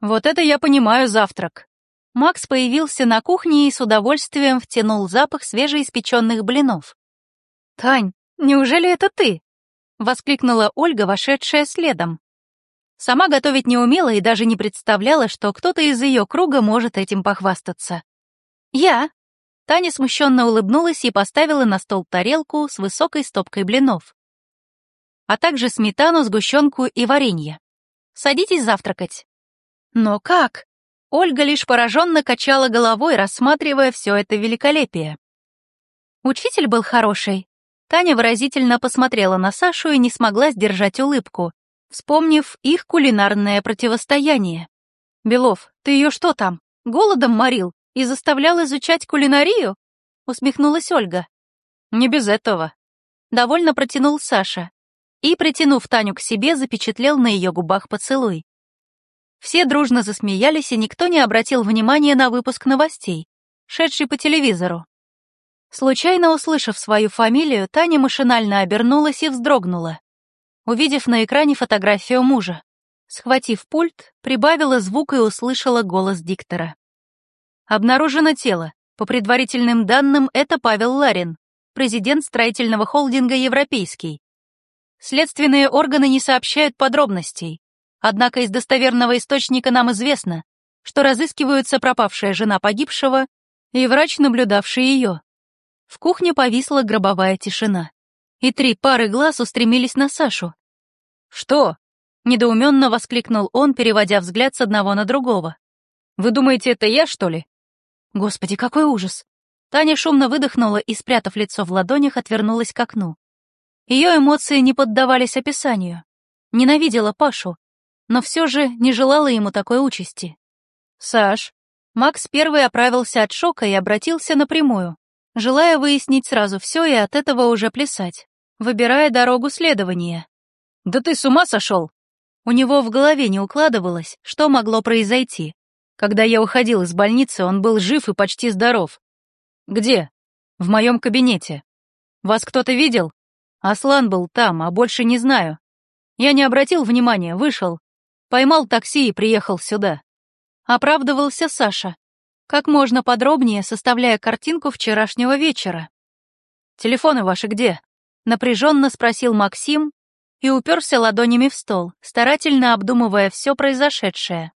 Вот это я понимаю завтрак. Макс появился на кухне и с удовольствием втянул запах свежеиспеченных блинов. «Тань, неужели это ты?» — воскликнула Ольга, вошедшая следом. Сама готовить не умела и даже не представляла, что кто-то из ее круга может этим похвастаться. «Я». Таня смущенно улыбнулась и поставила на стол тарелку с высокой стопкой блинов, а также сметану, сгущенку и варенье. «Садитесь завтракать». Но как? Ольга лишь пораженно качала головой, рассматривая все это великолепие. Учитель был хороший. Таня выразительно посмотрела на Сашу и не смогла сдержать улыбку, вспомнив их кулинарное противостояние. «Белов, ты ее что там, голодом морил и заставлял изучать кулинарию?» усмехнулась Ольга. «Не без этого». Довольно протянул Саша и, притянув Таню к себе, запечатлел на ее губах поцелуй. Все дружно засмеялись, и никто не обратил внимания на выпуск новостей, шедший по телевизору. Случайно услышав свою фамилию, Таня машинально обернулась и вздрогнула, увидев на экране фотографию мужа. Схватив пульт, прибавила звук и услышала голос диктора. Обнаружено тело. По предварительным данным, это Павел Ларин, президент строительного холдинга «Европейский». Следственные органы не сообщают подробностей, Однако из достоверного источника нам известно, что разыскиваются пропавшая жена погибшего и врач, наблюдавший ее. В кухне повисла гробовая тишина, и три пары глаз устремились на Сашу. «Что?» — недоуменно воскликнул он, переводя взгляд с одного на другого. «Вы думаете, это я, что ли?» «Господи, какой ужас!» Таня шумно выдохнула и, спрятав лицо в ладонях, отвернулась к окну. Ее эмоции не поддавались описанию. Ненавидела Пашу, но все же не желала ему такой участи. «Саш». Макс первый оправился от шока и обратился напрямую, желая выяснить сразу все и от этого уже плясать, выбирая дорогу следования. «Да ты с ума сошел?» У него в голове не укладывалось, что могло произойти. Когда я уходил из больницы, он был жив и почти здоров. «Где?» «В моем кабинете. Вас кто-то видел?» «Аслан был там, а больше не знаю. Я не обратил внимания, вышел, Поймал такси и приехал сюда. Оправдывался Саша, как можно подробнее составляя картинку вчерашнего вечера. «Телефоны ваши где?» — напряженно спросил Максим и уперся ладонями в стол, старательно обдумывая все произошедшее.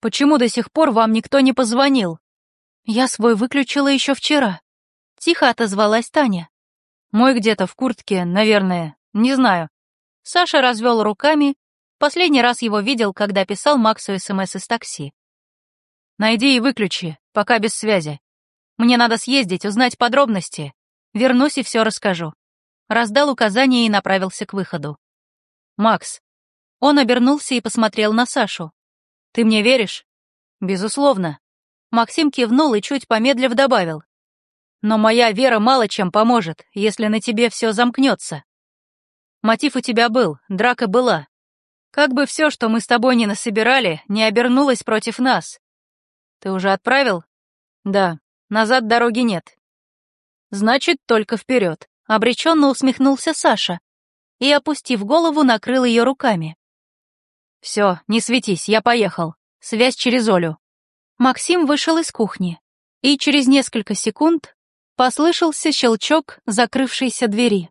«Почему до сих пор вам никто не позвонил?» «Я свой выключила еще вчера», — тихо отозвалась Таня. «Мой где-то в куртке, наверное, не знаю». Саша развел руками Последний раз его видел, когда писал Максу СМС из такси. «Найди и выключи, пока без связи. Мне надо съездить, узнать подробности. Вернусь и все расскажу». Раздал указание и направился к выходу. «Макс». Он обернулся и посмотрел на Сашу. «Ты мне веришь?» «Безусловно». Максим кивнул и чуть помедлив добавил. «Но моя вера мало чем поможет, если на тебе все замкнется. Мотив у тебя был, драка была, как бы все, что мы с тобой не насобирали, не обернулось против нас. Ты уже отправил? Да, назад дороги нет. Значит, только вперед. Обреченно усмехнулся Саша и, опустив голову, накрыл ее руками. Все, не светись, я поехал. Связь через Олю. Максим вышел из кухни, и через несколько секунд послышался щелчок закрывшейся двери.